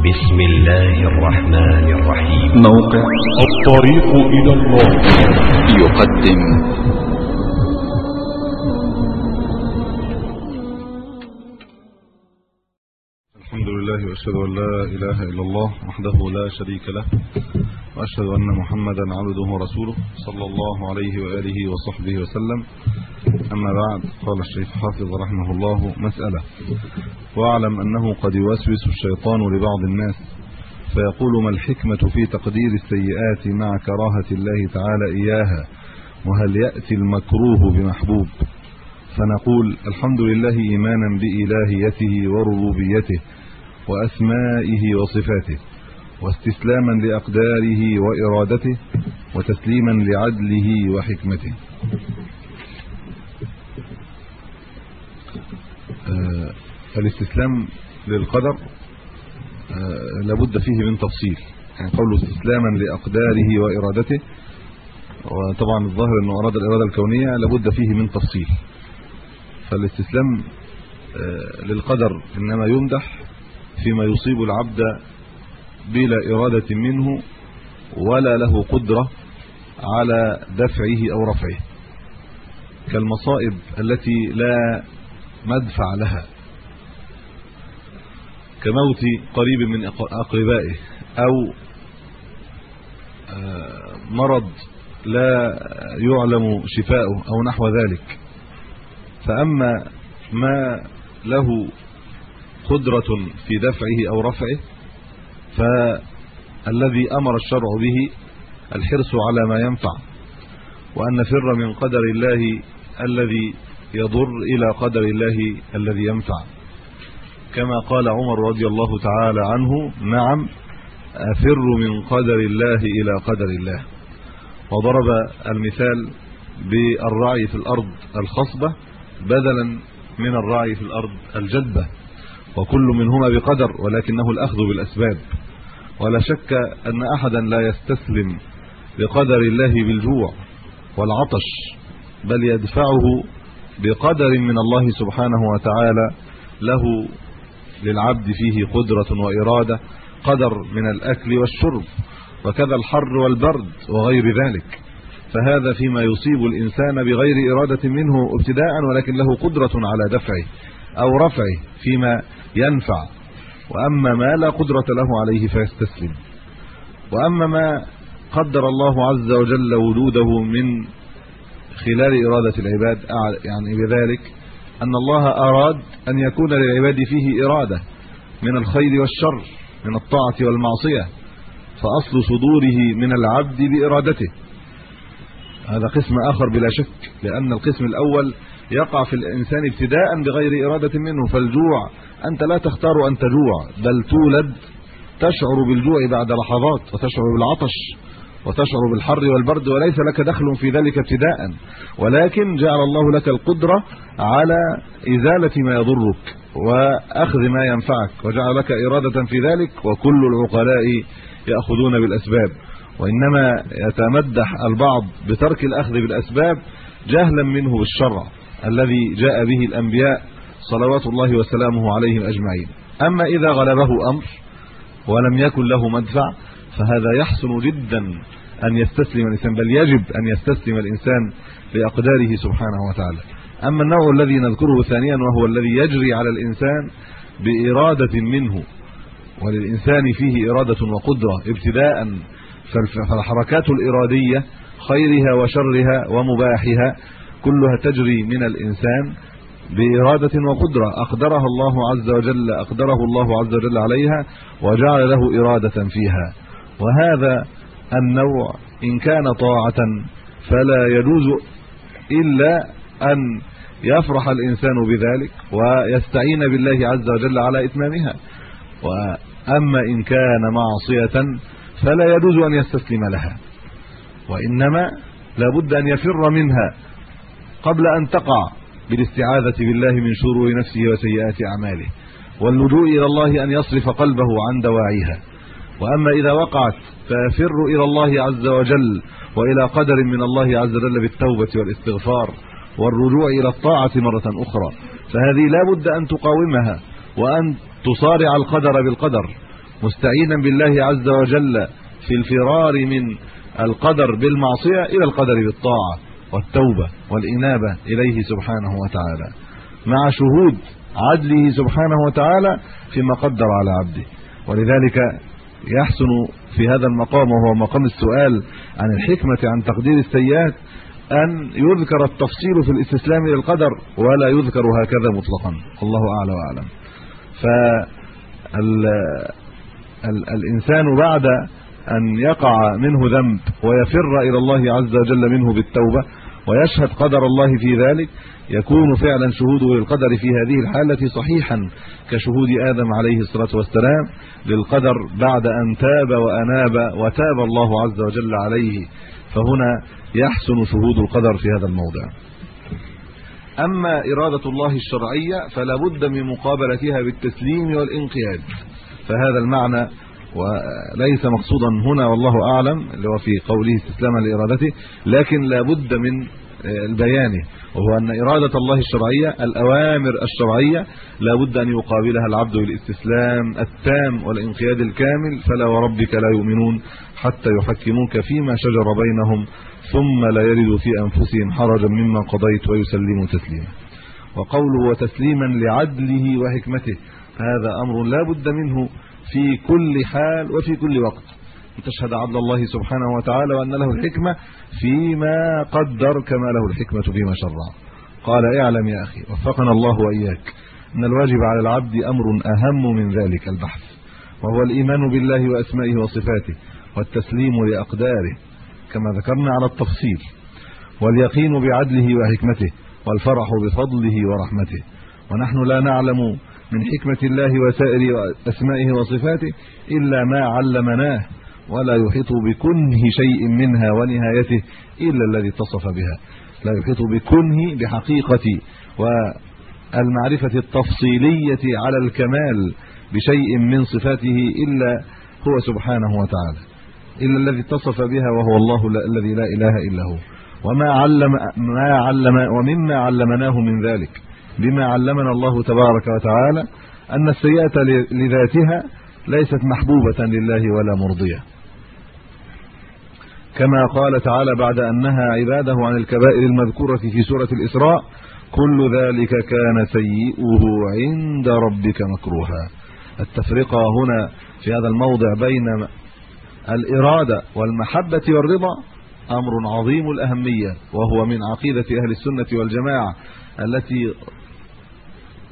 بسم الله الرحمن الرحيم. موقع الطريق إلى الله. يقدم. الحمد لله وأشهد أن لا إله إلا الله وحده لا شريك له. وأشهد أن محمدا عبده ورسوله صلى الله عليه وآله وصحبه وسلم. أما بعد قال الشيخ حافظ رحمه الله مسألة. واعلم أنه قد يوسوس الشيطان لبعض الناس فيقول ما الحكمة في تقدير السيئات مع كراهة الله تعالى إياها؟ وهل يأتي المكروه بمحبوب؟ فنقول الحمد لله ايمانا بإلهيته وربوبيته وأسمائه وصفاته. واستسلاما لأقداره وإرادته وتسليما لعدله وحكمته. آه الاستسلام للقدر آه لابد فيه من تفصيل. يعني قوله استسلاما لأقداره وإرادته وطبعا الظاهر إنه أراد الإرادة الكونية لابد فيه من تفصيل. فالاستسلام آه للقدر إنما يمدح فيما يصيب العبد بلا إرادة منه ولا له قدرة على دفعه أو رفعه. كالمصائب التي لا مدفع لها. كموت قريب من أقربائه أو مرض لا يعلم شفاؤه أو نحو ذلك. فأما ما له قدرة في دفعه أو رفعه فالذي أمر الشرع به الحرص على ما ينفع وأن نفر من قدر الله الذي يضر إلى قدر الله الذي ينفع. كما قال عمر رضي الله تعالى عنه نعم أفر من قدر الله إلى قدر الله. وضرب المثال بالرعي في الأرض الخصبة بدلا من الرعي في الأرض الجدبه وكل منهما بقدر ولكنه الأخذ بالأسباب. ولا شك أن أحدا لا يستسلم لقدر الله بالجوع والعطش بل يدفعه بقدر من الله سبحانه وتعالى له للعبد فيه قدرة وإرادة قدر من الأكل والشرب وكذا الحر والبرد وغير ذلك. فهذا فيما يصيب الإنسان بغير إرادة منه ابتداء ولكن له قدرة على دفعه أو رفعه فيما ينفع. وأما ما لا قدرة له عليه فيستسلم. وأما ما قدر الله عز وجل وجوده من خلال إرادة العباد يعني بذلك أن الله أراد أن يكون للعباد فيه إرادة من الخير والشر من الطاعة والمعصية فأصل صدوره من العبد بإرادته. هذا قسم آخر بلا شك لأن القسم الأول يقع في الإنسان ابتداء بغير إرادة منه فالجوع أنت لا تختار أن تجوع بل تولد تشعر بالجوع بعد لحظات وتشعر بالعطش وتشعر بالحر والبرد وليس لك دخل في ذلك ابتداء. ولكن جعل الله لك القدرة على إزالة ما يضرك وأخذ ما ينفعك وجعل لك إرادة في ذلك وكل العقلاء يأخذون بالأسباب. وإنما يتمدح البعض بترك الأخذ بالأسباب جهلا منه بالشرع الذي جاء به الأنبياء صلوات الله وسلامه عليهم أجمعين. أما إذا غلبه أمر ولم يكن له مدفع فهذا يحسن جدا أن يستسلم الإنسان بل يجب أن يستسلم الإنسان لأقداره سبحانه وتعالى. أما النوع الذي نذكره ثانيا وهو الذي يجري على الإنسان بإرادة منه وللإنسان فيه إرادة وقدرة ابتداء فالحركات الإرادية خيرها وشرها ومباحها كلها تجري من الإنسان بإرادة وقدرة أقدرها الله عز وجل أقدره الله عز وجل عليها وجعل له إرادة فيها. وهذا النوع إن كان طاعة فلا يجوز إلا أن يفرح الإنسان بذلك ويستعين بالله عز وجل على إتمامها. وأما إن كان معصية فلا يجوز أن يستسلم لها. وإنما لابد أن يفر منها قبل أن تقع. بالاستعاذة بالله من شرور نفسه وسيئات أعماله واللجوء إلى الله أن يصرف قلبه عن دواعيها. وأما إذا وقعت فيفر إلى الله عز وجل وإلى قدر من الله عز وجل بالتوبة والإستغفار والرجوع إلى الطاعة مرة أخرى. فهذه لا بد أن تقاومها وأن تصارع القدر بالقدر. مستعينا بالله عز وجل في الفرار من القدر بالمعصية إلى القدر بالطاعة. والتوبة والإنابة إليه سبحانه وتعالى. مع شهود عدله سبحانه وتعالى فيما قدر على عبده. ولذلك يحسن في هذا المقام وهو مقام السؤال عن الحكمة عن تقدير السيئات أن يذكر التفصيل في الاستسلام للقدر ولا يذكر هكذا مطلقا. الله أعلى وأعلم. ف الإنسان بعد أن يقع منه ذنب ويفر إلى الله عز وجل منه بالتوبة ويشهد قدر الله في ذلك يكون فعلا شهوده للقدر في هذه الحالة صحيحا كشهود آدم عليه الصلاة والسلام للقدر بعد أن تاب وأناب وتاب الله عز وجل عليه فهنا يحسن شهود القدر في هذا الموضع. أما إرادة الله الشرعية فلا بد من مقابلتها بالتسليم والانقياد فهذا المعنى وليس مقصودا هنا والله أعلم اللي هو في قوله استسلاما لإرادته لكن لا بد من البيان وهو أن إرادة الله الشرعية الأوامر الشرعية لا بد أن يقابلها العبد بالاستسلام التام والانقياد الكامل فلا وربك لا يؤمنون حتى يحكموك فيما شجر بينهم ثم لا يردوا في أنفسهم حرجا مما قضيت ويسلموا تسليما. وقوله وتسليما لعدله وحكمته هذا أمر لا بد منه في كل حال وفي كل وقت. تشهد عدل الله سبحانه وتعالى وأن له الحكمة فيما قدر كما له الحكمة فيما شرع. قال اعلم يا أخي وفقنا الله وإياك. إن الواجب على العبد أمر أهم من ذلك البحث وهو الإيمان بالله وأسمائه وصفاته والتسليم لأقداره كما ذكرنا على التفصيل واليقين بعدله وحكمته والفرح بفضله ورحمته. ونحن لا نعلم من حكمة الله وسائر أسمائه وصفاته إلا ما علمناه ولا يحيط بكنه شيء منها ونهايته إلا الذي اتصف بها. لا يحيط بكنه بحقيقة والمعرفة التفصيلية على الكمال بشيء من صفاته إلا هو سبحانه وتعالى. إلا الذي اتصف بها وهو الله الذي لا إله إلا هو. وما علم ما علم ومما علمناه من ذلك. بما علمنا الله تبارك وتعالى أن السيئة لذاتها ليست محبوبة لله ولا مرضية. كما قال تعالى بعد أن نهى عباده عن الكبائر المذكورة في سورة الإسراء كل ذلك كان سيئه عند ربك مكروها. التفرقة هنا في هذا الموضع بين الإرادة والمحبة والرضا أمر عظيم الأهمية وهو من عقيدة أهل السنة والجماعة التي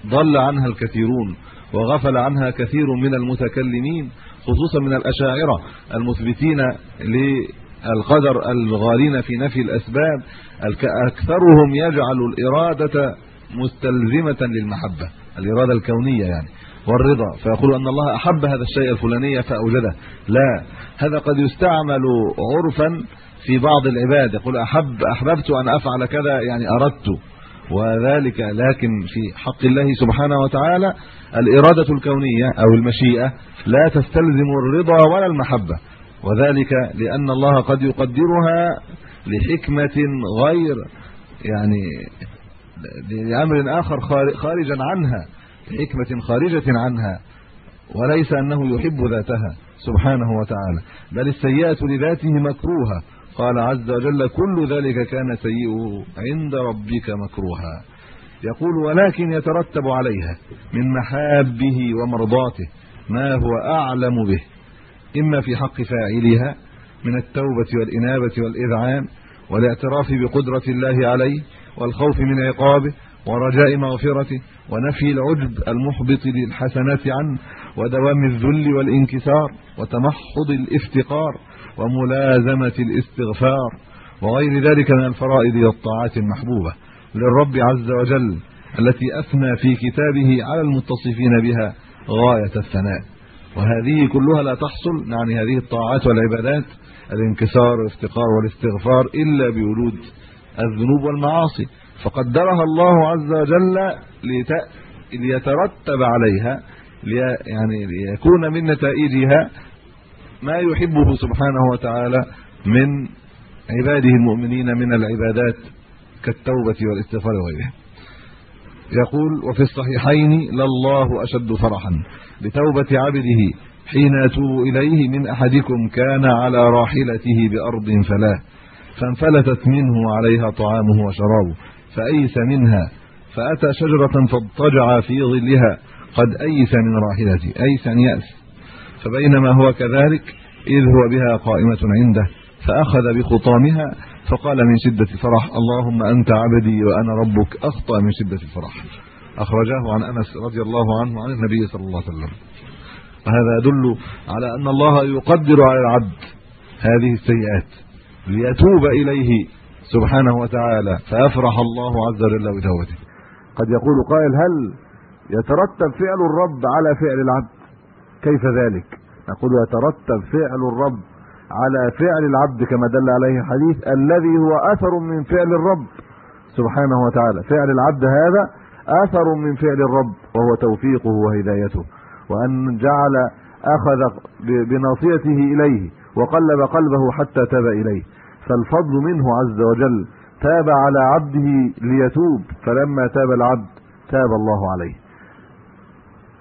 ضل عنها الكثيرون وغفل عنها كثير من المتكلمين خصوصا من الأشاعرة المثبتين للقدر الغالين في نفي الأسباب أكثرهم يجعل الإرادة مستلزمة للمحبة الإرادة الكونية يعني والرضا. فيقول أن الله أحب هذا الشيء الفلاني فأوجده. لا هذا قد يستعمل عرفا في بعض العباد يقول أحب أحببت أن أفعل كذا يعني أردت. وذلك لكن في حق الله سبحانه وتعالى الإرادة الكونية أو المشيئة لا تستلزم الرضا ولا المحبة. وذلك لأن الله قد يقدرها لحكمة غير يعني لأمر آخر خارجا عنها حكمه خارجة عنها وليس أنه يحب ذاتها سبحانه وتعالى بل السيئة لذاته مكروهة. قال عز وجل كل ذلك كان سيئه عند ربك مكروها. يقول ولكن يترتب عليها من محابه ومرضاته ما هو أعلم به. إما في حق فاعلها من التوبة والإنابة والإذعان والاعتراف بقدرة الله عليه والخوف من عقابه ورجاء مغفرته ونفي العجب المحبط للحسنات عنه ودوام الذل والانكسار وتمحض الافتقار. وملازمة الاستغفار وغير ذلك من الفرائض والطاعات المحبوبة للرب عز وجل التي أثنى في كتابه على المتصفين بها غاية الثناء. وهذه كلها لا تحصل يعني هذه الطاعات والعبادات الانكسار والافتقار والاستغفار إلا بوجود الذنوب والمعاصي. فقدرها الله عز وجل ليترتب عليها يعني ليكون من نتائجها ما يحبه سبحانه وتعالى من عباده المؤمنين من العبادات كالتوبة والاستغفار وغيرها. يقول وفي الصحيحين لله أشد فرحا. بتوبه عبده حين يتوب إليه من أحدكم كان على راحلته بأرض فلا فانفلتت منه عليها طعامه وشرابه فأيس منها فأتى شجرة فاضطجع في ظلها قد أيس من راحلته أيس أن يأس. فبينما هو كذلك إذ هو بها قائمة عنده فأخذ بخطامها فقال من شدة الفرح اللهم أنت عبدي وأنا ربك أخطأ من شدة الفرح. اخرجه عن أنس رضي الله عنه عن النبي صلى الله عليه وسلم. وهذا يدل على أن الله يقدر على العبد هذه السيئات ليتوب إليه سبحانه وتعالى فيفرح الله عز وجل بتوبته. قد يقول قائل هل يترتب فعل الرب على فعل العبد؟ كيف ذلك؟ نقول يترتب فعل الرب على فعل العبد كما دل عليه الحديث الذي هو أثر من فعل الرب. سبحانه وتعالى فعل العبد هذا أثر من فعل الرب وهو توفيقه وهدايته. وأن جعل أخذ بناصيته إليه وقلب قلبه حتى تاب إليه. فالفضل منه عز وجل تاب على عبده ليتوب فلما تاب العبد تاب الله عليه.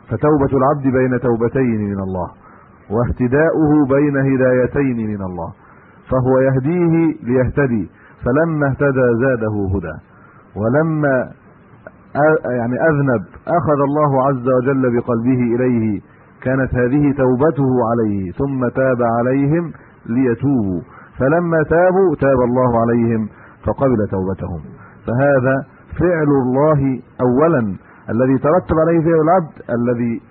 فتوبة العبد بين توبتين من الله واهتداؤه بين هدايتين من الله فهو يهديه ليهتدي فلما اهتدى زاده هدى ولما يعني أذنب أخذ الله عز وجل بقلبه إليه كانت هذه توبته عليه ثم تاب عليهم ليتوبوا فلما تابوا تاب الله عليهم فقبل توبتهم فهذا فعل الله اولا الذي ترتب عليه فعل العبد الذي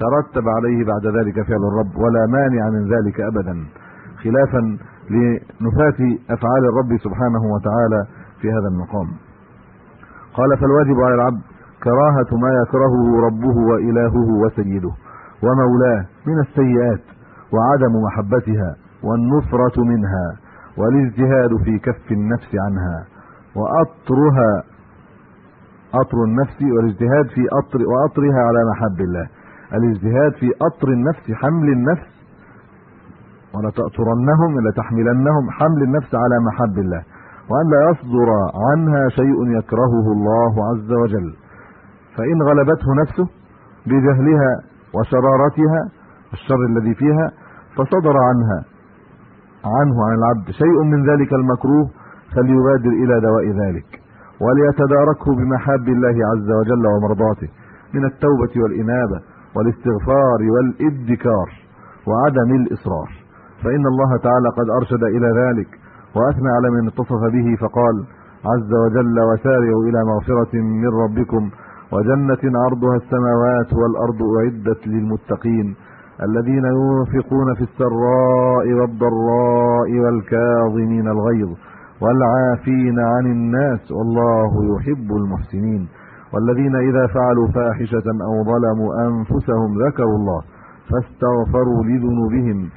ترتب عليه بعد ذلك فعل الرب ولا مانع من ذلك ابدا. خلافا لنفاة أفعال الرب سبحانه وتعالى في هذا المقام. قال فالواجب على العبد كراهة ما يكرهه ربه وإلهه وسيده ومولاه من السيئات وعدم محبتها والنصرة منها والاجتهاد في كف النفس عنها وأطرها أطر النفس والاجتهاد في اطر وأطرها على محب الله. الاجتهاد في أطر النفس حمل النفس. ولا تأطرنهم الا تحملنهم حمل النفس على محب الله. وأن لا يصدر عنها شيء يكرهه الله عز وجل. فإن غلبته نفسه بجهلها وشرارتها الشر الذي فيها فصدر عنها عنه عن العبد. شيء من ذلك المكروه فليبادر إلى دواء ذلك. وليتداركه بمحاب الله عز وجل ومرضاته من التوبة والإنابة والاستغفار والادكار وعدم الإصرار. فإن الله تعالى قد أرشد إلى ذلك وأثنى على من اتصف به فقال عز وجل وسارعوا إلى مغفرة من ربكم وجنة عرضها السماوات والأرض أعدت للمتقين الذين ينفقون في السراء والضراء والكاظمين الغيظ والعافين عن الناس والله يحب المحسنين والذين إذا فعلوا فاحشة أو ظلموا أنفسهم ذكروا الله فاستغفروا لذنوبهم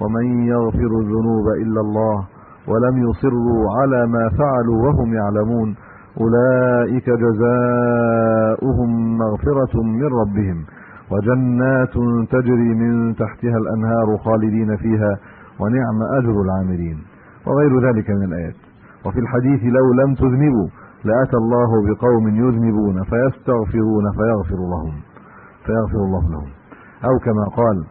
ومن يغفر الذنوب إلا الله ولم يصروا على ما فعلوا وهم يعلمون أولئك جزاؤهم مغفرة من ربهم وجنات تجري من تحتها الأنهار خالدين فيها ونعم أجر العاملين وغير ذلك من الآيات وفي الحديث لو لم تذنبوا لأتى الله بقوم يذنبون فيستغفرون فيغفر لهم فيغفر الله لهم. أو كما قال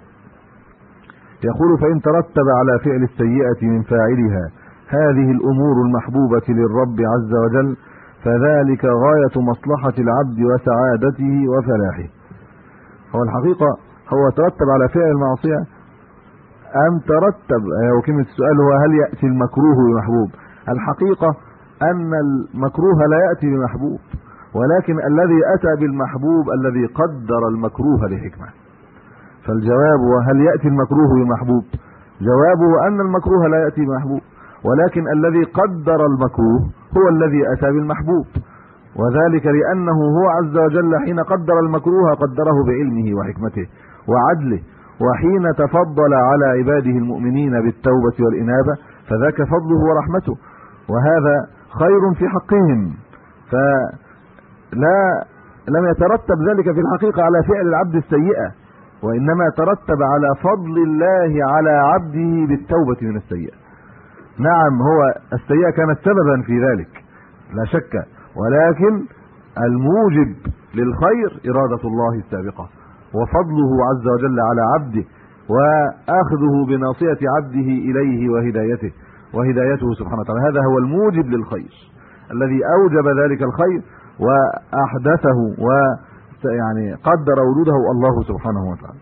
يقول فإن ترتب على فعل السيئة من فاعلها هذه الأمور المحبوبة للرب عز وجل فذلك غاية مصلحة العبد وسعادته وفلاحه. هو الحقيقة هو ترتب على فعل المعصية أم ترتب؟ وكلمه السؤال هو هل يأتي المكروه بمحبوب الحقيقة أن المكروه لا يأتي بمحبوب ولكن الذي أتى بالمحبوب الذي قدر المكروه لحكمة. فالجواب هل يأتي المكروه بمحبوب؟ جوابه أن المكروه لا يأتي بمحبوب ولكن الذي قدر المكروه هو الذي أتى بالمحبوب. وذلك لأنه هو عز وجل حين قدر المكروه قدره بعلمه وحكمته وعدله وحين تفضل على عباده المؤمنين بالتوبة والإنابة فذاك فضله ورحمته. وهذا خير في حقهم. فلا لم يترتب ذلك في الحقيقة على فعل العبد السيئة وإنما ترتب على فضل الله على عبده بالتوبة من السيئة. نعم هو السيئة كانت سببا في ذلك لا شك ولكن الموجب للخير إرادة الله السابقة وفضله عز وجل على عبده وآخذه بناصية عبده إليه وهدايته. وهدايته سبحانه وتعالى. هذا هو الموجب للخير. الذي أوجب ذلك الخير وأحدثه و يعني قدر وجوده الله سبحانه وتعالى.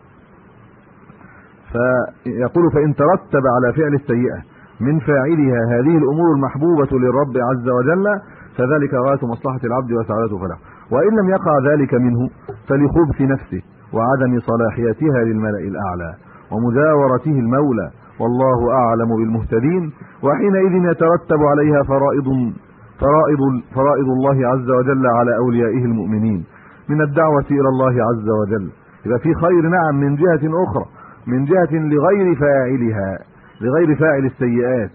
فيقول فإن ترتب على فعل السيئة من فاعلها هذه الأمور المحبوبة للرب عز وجل فذلك غاية مصلحة العبد وسعادته فله. وإن لم يقع ذلك منه فلخبث نفسه وعدم صلاحيتها للملأ الأعلى ومجاورته المولى والله أعلم بالمهتدين وحينئذ يترتب عليها فرائض فرائض فرائض الله عز وجل على أوليائه المؤمنين. من الدعوة إلى الله عز وجل. يبقى في خير نعم من جهة أخرى من جهة لغير فاعلها لغير فاعل السيئات.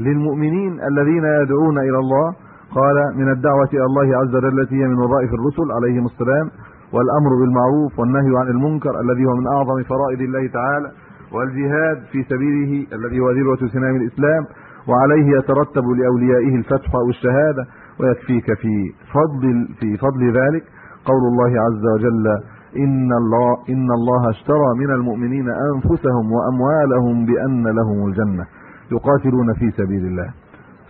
للمؤمنين الذين يدعون إلى الله قال من الدعوة إلى الله عز وجل التي هي من وظائف الرسل عليهم السلام والأمر بالمعروف والنهي عن المنكر الذي هو من أعظم فرائض الله تعالى والجهاد في سبيله الذي هو ذروة سنام الإسلام وعليه يترتب لأوليائه الفتح أو الشهادة ويكفيك في فضل في فضل ذلك. قول الله عز وجل إن الله إن الله اشترى من المؤمنين أنفسهم وأموالهم بأن لهم الجنة يقاتلون في سبيل الله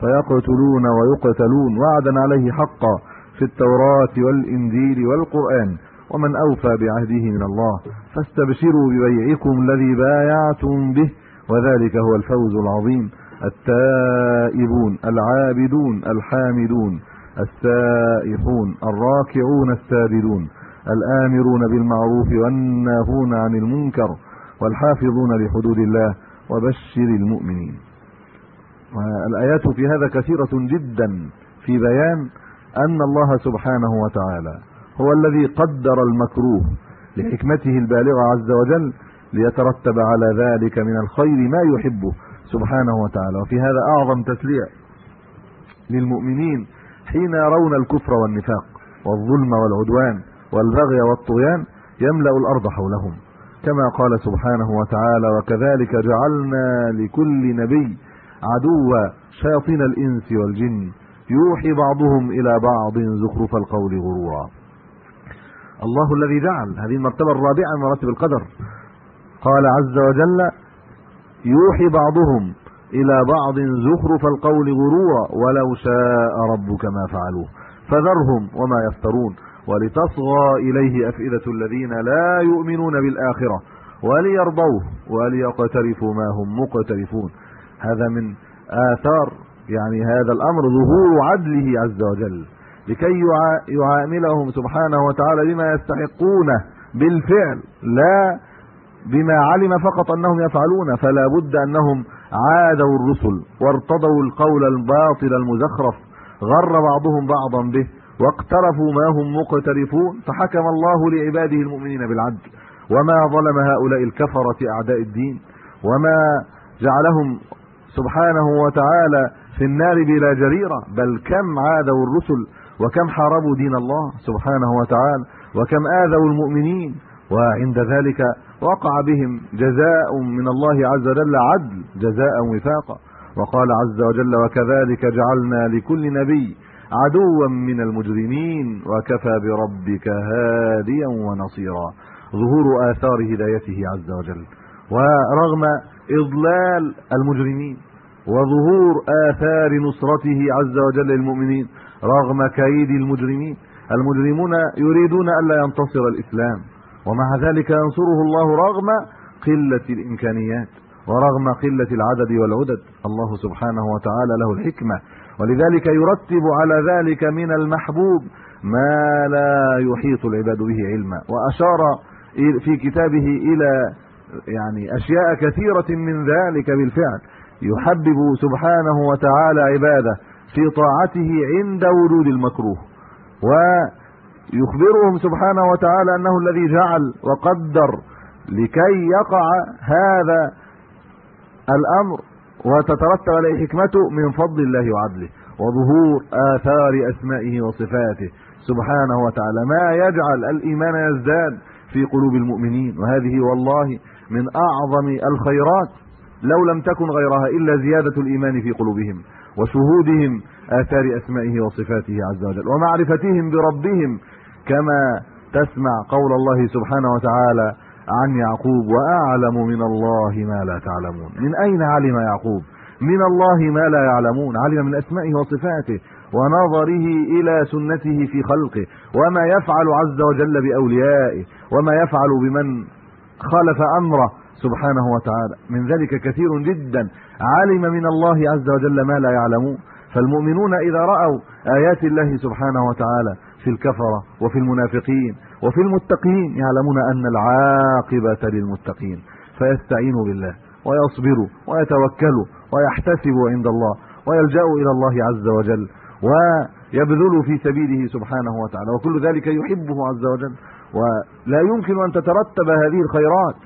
فيقتلون ويقتلون وعدا عليه حقا في التوراة والإنجيل والقرآن. ومن أوفى بعهده من الله فاستبشروا ببيعكم الذي بايعتم به وذلك هو الفوز العظيم. التائبون العابدون الحامدون السائحون الراكعون الساجدون الآمرون بالمعروف والناهون عن المنكر والحافظون لحدود الله وبشر المؤمنين. والآيات في هذا كثيرة جدا في بيان أن الله سبحانه وتعالى هو الذي قدر المكروه لحكمته البالغة عز وجل ليترتب على ذلك من الخير ما يحبه سبحانه وتعالى. وفي هذا أعظم تسليع للمؤمنين حين يرون الكفر والنفاق والظلم والعدوان والبغي والطغيان يملأ الأرض حولهم. كما قال سبحانه وتعالى وكذلك جعلنا لكل نبي عدوا شياطين الإنس والجن. يوحي بعضهم إلى بعض زخرف القول غرورا. الله الذي جعل هذه المرتبة الرابعة من مراتب القدر. قال عز وجل يوحي بعضهم إلى بعض زخرف القول غرورا ولو شاء ربك ما فعلوه. فذرهم وما يفترون. ولتصغى إليه أفئدة الذين لا يؤمنون بالآخرة. وليرضوه وليقترفوا ما هم مقترفون. هذا من آثار يعني هذا الأمر ظهور عدله عز وجل. لكي يعاملهم سبحانه وتعالى بما يستحقونه بالفعل لا بما علم فقط أنهم يفعلون فلا بد أنهم عادوا الرسل وارتضوا القول الباطل المزخرف غر بعضهم بعضا به واقترفوا ما هم مقترفون فحكم الله لعباده المؤمنين بالعدل. وما ظلم هؤلاء الكفرة أعداء الدين وما جعلهم سبحانه وتعالى في النار بلا جريرة بل كم عادوا الرسل وكم حاربوا دين الله سبحانه وتعالى وكم آذوا المؤمنين وعند ذلك وقع بهم جزاء من الله عز وجل عدل جزاء وفاقا. وقال عز وجل وكذلك جعلنا لكل نبي عدوا من المجرمين وكفى بربك هاديا ونصيرا. ظهور آثار هدايته عز وجل. ورغم إضلال المجرمين وظهور آثار نصرته عز وجل للمؤمنين رغم كيد المجرمين. المجرمون يريدون ألا ينتصر الإسلام. ومع ذلك ينصره الله رغم قلة الإمكانيات ورغم قلة العدد والعدد. الله سبحانه وتعالى له الحكمة. ولذلك يرتب على ذلك من المحبوب ما لا يحيط العباد به علما. وأشار في كتابه إلى يعني أشياء كثيرة من ذلك بالفعل. يحبب سبحانه وتعالى عباده. في طاعته عند وجود المكروه. ويخبرهم سبحانه وتعالى أنه الذي جعل وقدر لكي يقع هذا الأمر وتترتب عليه حكمته من فضل الله وعدله وظهور آثار أسمائه وصفاته. سبحانه وتعالى ما يجعل الإيمان يزداد في قلوب المؤمنين. وهذه والله من أعظم الخيرات لو لم تكن غيرها إلا زيادة الإيمان في قلوبهم. وشهودهم آثار أسمائه وصفاته عز وجل ومعرفتهم بربهم كما تسمع قول الله سبحانه وتعالى عن يعقوب وأعلم من الله ما لا تعلمون. من أين علم يعقوب؟ من الله ما لا يعلمون. علم من أسمائه وصفاته ونظره إلى سنته في خلقه وما يفعل عز وجل بأوليائه وما يفعل بمن خالف أمره سبحانه وتعالى. من ذلك كثير جدا علم من الله عز وجل ما لا يعلمون فالمؤمنون إذا رأوا آيات الله سبحانه وتعالى في الكفرة وفي المنافقين وفي المتقين يعلمون أن العاقبة للمتقين. فيستعينوا بالله ويصبروا ويتوكلوا ويحتسبوا عند الله ويلجأوا إلى الله عز وجل ويبذلوا في سبيله سبحانه وتعالى. وكل ذلك يحبه عز وجل. ولا يمكن أن تترتب هذه الخيرات.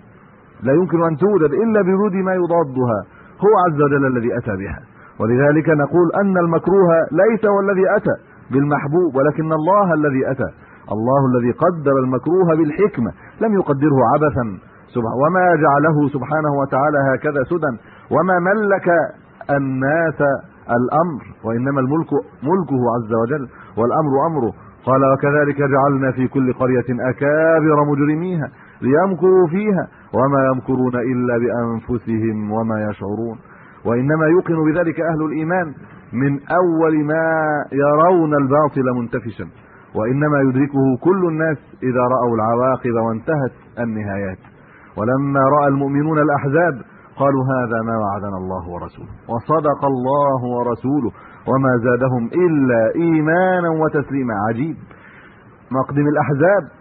لا يمكن أن توجد إلا بوجود ما يضادها. هو عز وجل الذي أتى بها. ولذلك نقول أن المكروه ليس هو الذي أتى بالمحبوب ولكن الله الذي أتى. الله الذي قدر المكروه بالحكمة لم يقدره عبثا. وما جعله سبحانه وتعالى هكذا سدى. وما ملك الناس الأمر وإنما الملك ملكه عز وجل والأمر أمره. قال وكذلك جعلنا في كل قرية أكابر مجرميها. ليمكروا فيها وما يمكرون إلا بأنفسهم وما يشعرون. وإنما يوقن بذلك أهل الإيمان من أول ما يرون الباطل منتفشا. وإنما يدركه كل الناس إذا رأوا العواقب وانتهت النهايات. ولما رأى المؤمنون الأحزاب قالوا هذا ما وعدنا الله ورسوله. وصدق الله ورسوله. وما زادهم إلا إيمانا وتسليما. عجيب. مقدم الأحزاب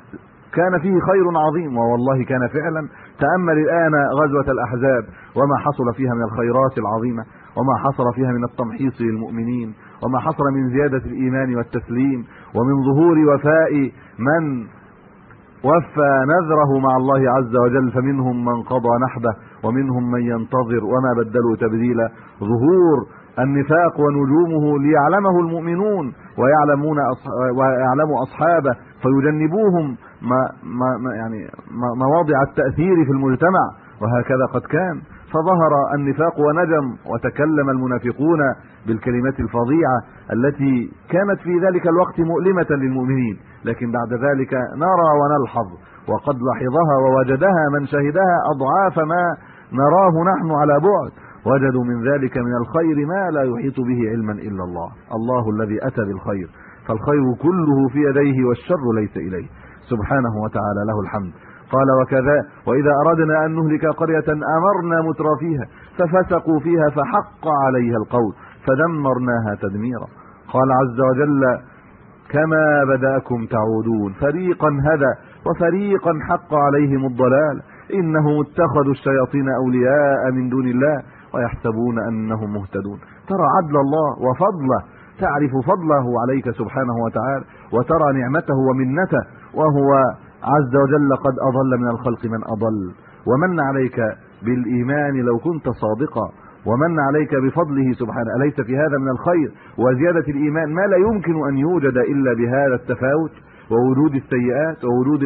كان فيه خير عظيم ووالله كان فعلا. تأمل الآن غزوة الأحزاب وما حصل فيها من الخيرات العظيمة وما حصل فيها من التمحيص للمؤمنين وما حصل من زيادة الإيمان والتسليم ومن ظهور وفاء من وفى نذره مع الله عز وجل فمنهم من قضى نحبه ومنهم من ينتظر وما بدلوا تبديلا. ظهور النفاق ونجومه ليعلمه المؤمنون ويعلمون ويعلم أصحابه فيجنبوهم. ما ما يعني مواضع التأثير في المجتمع وهكذا قد كان. فظهر النفاق ونجم وتكلم المنافقون بالكلمات الفظيعة التي كانت في ذلك الوقت مؤلمة للمؤمنين. لكن بعد ذلك نرى ونلحظ وقد لاحظها ووجدها من شهدها أضعاف ما نراه نحن على بعد. وجدوا من ذلك من الخير ما لا يحيط به علما إلا الله. الله الذي أتى بالخير فالخير كله في يديه والشر ليس إليه. سبحانه وتعالى له الحمد. قال وكذا وإذا أردنا أن نهلك قرية أمرنا مترفيها ففسقوا فيها فحق عليها القول فدمرناها تدميرا. قال عز وجل كما بدأكم تعودون فريقا هدى وفريقا حق عليهم الضلال. إنهم اتخذوا الشياطين أولياء من دون الله ويحسبون أنهم مهتدون. ترى عدل الله وفضله تعرف فضله عليك سبحانه وتعالى وترى نعمته ومنته وهو عز وجل قد أضل من الخلق من أضل. ومن عليك بالإيمان لو كنت صادقا. ومن عليك بفضله سبحانه. أليس في هذا من الخير؟ وزيادة الإيمان ما لا يمكن أن يوجد إلا بهذا التفاوت ووجود السيئات ووجود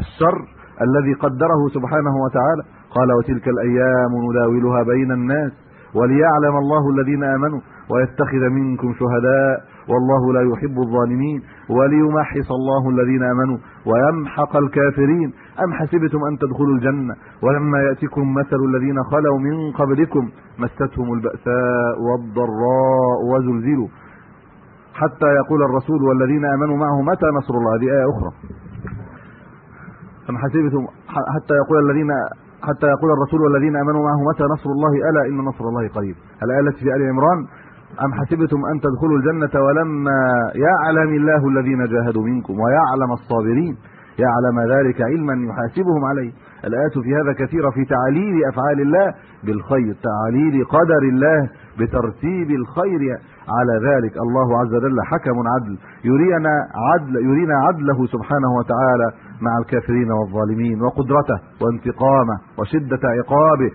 الشر الذي قدره سبحانه وتعالى. قال وتلك الأيام نداولها بين الناس وليعلم الله الذين آمنوا ويتخذ منكم شهداء والله لا يحب الظالمين وليمحص الله الذين آمنوا ويمحق الكافرين. أم حسبتم أن تدخلوا الجنة ولما ياتكم مثل الذين خلوا من قبلكم مستهم البأساء والضراء وزلزلوا. حتى يقول الرسول والذين آمنوا معه متى نصر الله؟ هذه آية أخرى. أم حسبتم حتى يقول الذين حتى يقول الرسول والذين آمنوا معه متى نصر الله؟ ألا إن نصر الله قريب. الآية التي في آل عمران أم حسبتم أن تدخلوا الجنة ولما يعلم الله الذين جاهدوا منكم ويعلم الصابرين يعلم ذلك علما يحاسبهم عليه. الايات في هذا كثيرة في تعليل أفعال الله بالخير تعليل قدر الله بترتيب الخير على ذلك. الله عز وجل حكم عدل يرينا عدل يرينا عدله سبحانه وتعالى مع الكافرين والظالمين وقدرته وانتقامه وشدة عقابه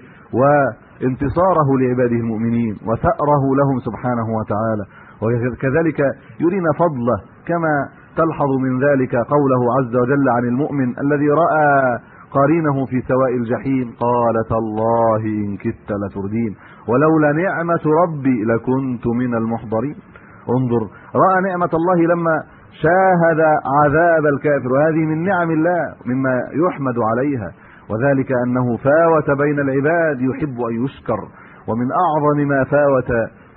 وانتصاره لعباده المؤمنين وثأره لهم سبحانه وتعالى. وكذلك يرينا فضله كما تلحظ من ذلك قوله عز وجل عن المؤمن الذي رأى قرينه في سواء الجحيم قال تالله إن كدت لتردين. ولولا نعمة ربي لكنت من المحضرين. انظر رأى نعمة الله لما شاهد عذاب الكافر. وهذه من نعم الله مما يحمد عليها. وذلك أنه فاوت بين العباد يحب أن يشكر ومن أعظم ما فاوت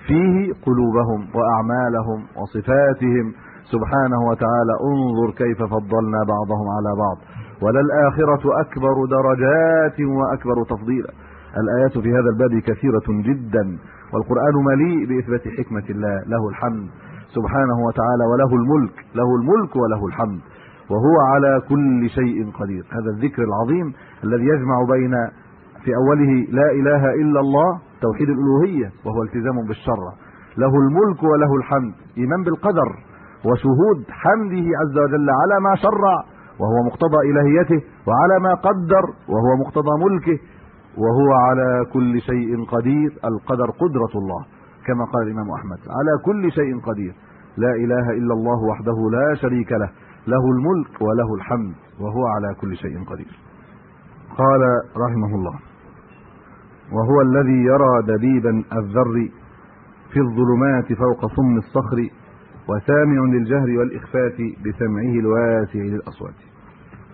فيه قلوبهم وأعمالهم وصفاتهم. سبحانه وتعالى انظر كيف فضلنا بعضهم على بعض. وللآخرة أكبر درجات وأكبر تفضيلا الآيات في هذا الباب كثيرة جدا والقرآن مليء بإثبات حكمة الله له الحمد. سبحانه وتعالى وله الملك له الملك وله الحمد. وهو على كل شيء قدير. هذا الذكر العظيم الذي يجمع بين في أوله لا إله إلا الله توحيد الألوهية وهو التزام بالشرع. له الملك وله الحمد إيمان بالقدر وشهود حمده عز وجل على ما شرع وهو مقتضى إلهيته وعلى ما قدر وهو مقتضى ملكه وهو على كل شيء قدير القدر قدرة الله كما قال الإمام أحمد. على كل شيء قدير. لا إله إلا الله وحده لا شريك له. له الملك وله الحمد وهو على كل شيء قدير. قال رحمه الله وهو الذي يرى دبيبا الذر في الظلمات فوق صم الصخر وسامع للجهر والإخفاء بسمعه الواسع للأصوات.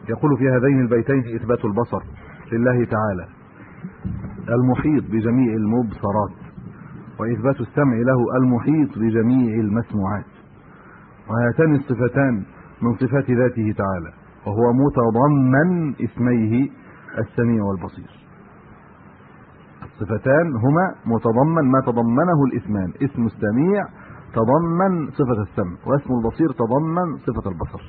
يقول في هذين البيتين إثبات البصر لله تعالى المحيط بجميع المبصرات وإثبات السمع له المحيط بجميع المسموعات. وهاتان الصفتان من صفات ذاته تعالى وهو متضمن اسميه السميع والبصير. الصفتان هما متضمن ما تضمنه الاسمان اسم السميع تضمن صفة السمع واسم البصير تضمن صفة البصر.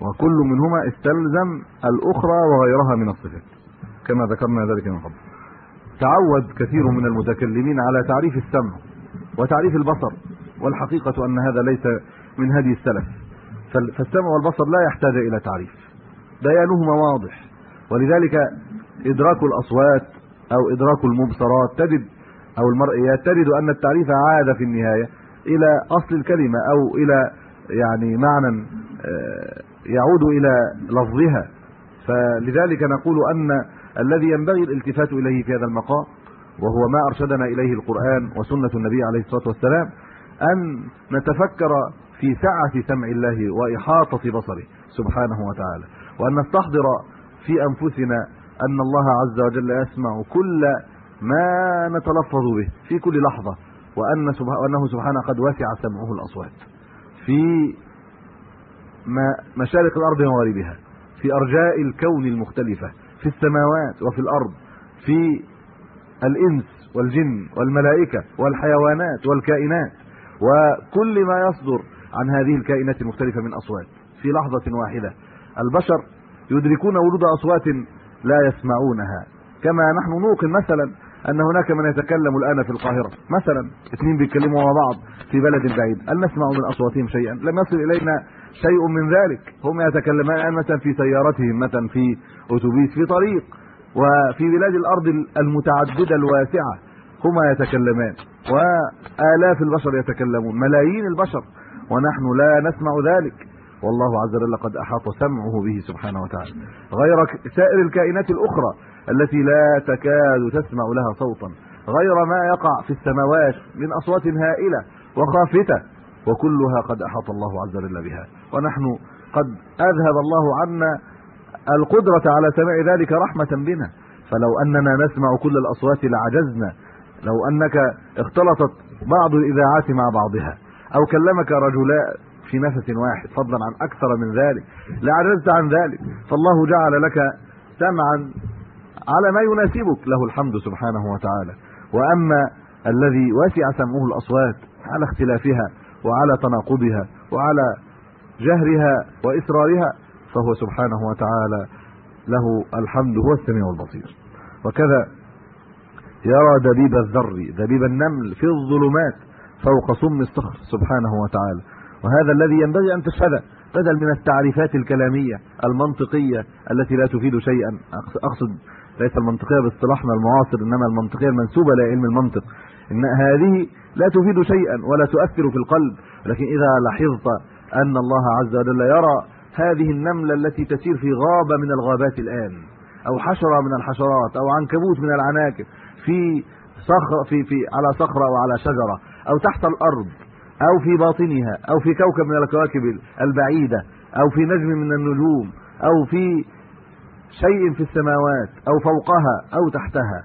وكل منهما استلزم الأخرى وغيرها من الصفات كما ذكرنا ذلك من قبل. تعود كثير من المتكلمين على تعريف السمع وتعريف البصر والحقيقة أن هذا ليس من هدي السلف. فالسمع والبصر لا يحتاج إلى تعريف. بيانهما واضح. ولذلك إدراك الأصوات أو إدراك المبصرات تجد أو المرئيات تجد أن التعريف عاد في النهاية إلى أصل الكلمة أو إلى يعني معنى يعود إلى لفظها. فلذلك نقول أن الذي ينبغي الالتفات إليه في هذا المقام وهو ما أرشدنا إليه القرآن وسنة النبي عليه الصلاة والسلام أن نتفكر في سعة سمع الله وإحاطة بصره سبحانه وتعالى. وأن نستحضر في أنفسنا أن الله عز وجل يسمع كل ما نتلفظ به في كل لحظة وأن سبحانه سبحانه قد وسع سمعه الأصوات في ما مشارق الأرض ومغاربها في أرجاء الكون المختلفة في السماوات وفي الأرض في الإنس والجن والملائكة والحيوانات والكائنات وكل ما يصدر عن هذه الكائنات المختلفة من أصوات في لحظة واحدة. البشر يدركون وجود أصوات لا يسمعونها. كما نحن نوقن مثلا أن هناك من يتكلم الآن في القاهرة. مثلا اثنين بيتكلموا مع بعض في بلد بعيد. هل نسمع من أصواتهم شيئا؟ لم يصل إلينا شيء من ذلك. هم يتكلمان الآن مثلا في سيارتهم مثلا في أتوبيس في طريق. وفي بلاد الأرض المتعددة الواسعة هما يتكلمان وآلاف البشر يتكلمون. ملايين البشر ونحن لا نسمع ذلك. والله عز وجل قد أحاط سمعه به سبحانه وتعالى. غير سائر الكائنات الأخرى التي لا تكاد تسمع لها صوتا. غير ما يقع في السماوات من أصوات هائلة وخافتة. وكلها قد أحاط الله عز وجل بها. ونحن قد أذهب الله عنا القدرة على سماع ذلك رحمة بنا. فلو أننا نسمع كل الأصوات لعجزنا. لو أنك اختلطت بعض الإذاعات مع بعضها. أو كلمك رجلان في نفس واحد فضلا عن أكثر من ذلك لعجزت عن ذلك. فالله جعل لك سمعا على ما يناسبك له الحمد سبحانه وتعالى. وأما الذي وسع سمعه الأصوات على اختلافها وعلى تناقضها وعلى جهرها واصرارها فهو سبحانه وتعالى له الحمد هو السميع البصير. وكذا يرى دبيب الذر دبيب النمل في الظلمات فوق صم الصخر سبحانه وتعالى. وهذا الذي ينبغي أن تشهده بدل من التعريفات الكلامية المنطقية التي لا تفيد شيئا. أقصد ليس المنطقية باصطلاحنا المعاصر إنما المنطقية المنسوبة لعلم المنطق. إن هذه لا تفيد شيئا ولا تؤثر في القلب. لكن إذا لاحظت أن الله عز وجل يرى هذه النملة التي تسير في غابة من الغابات الآن أو حشرة من الحشرات أو عنكبوت من العناكب في صخره في في على صخرة أو على شجرة أو تحت الأرض أو في باطنها أو في كوكب من الكواكب البعيدة أو في نجم من النجوم أو في شيء في السماوات أو فوقها أو تحتها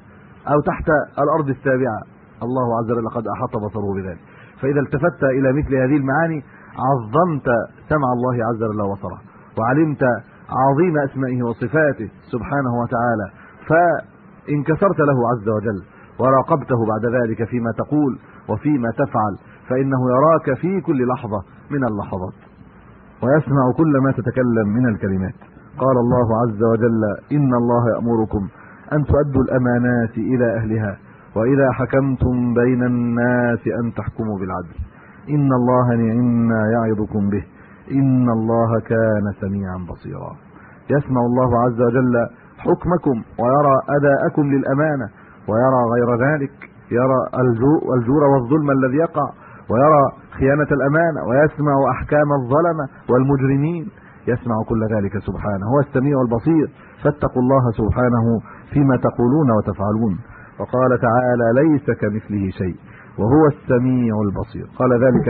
أو تحت الأرض السابعة. الله عز وجل قد أحاط بصره بذلك. فإذا التفت إلى مثل هذه المعاني عظمت سمع الله عز وجل وبصره وعلمت عظيم أسمائه وصفاته سبحانه وتعالى. فانكسرت له عز وجل وراقبته بعد ذلك فيما تقول وفيما تفعل فإنه يراك في كل لحظة من اللحظات. ويسمع كل ما تتكلم من الكلمات. قال الله عز وجل إن الله يأمركم أن تؤدوا الأمانات إلى أهلها وإذا حكمتم بين الناس أن تحكموا بالعدل. إن الله نعم ما يعظكم به. إن الله كان سميعا بصيرا. يسمع الله عز وجل حكمكم ويرى أداءكم للأمانة ويرى غير ذلك. يرى الجور والظلم الذي يقع ويرى خيانة الامانه ويسمع أحكام الظلمه والمجرمين. يسمع كل ذلك سبحانه هو السميع البصير. فاتقوا الله سبحانه فيما تقولون وتفعلون. وقال تعالى ليس كمثله شيء وهو السميع البصير. قال ذلك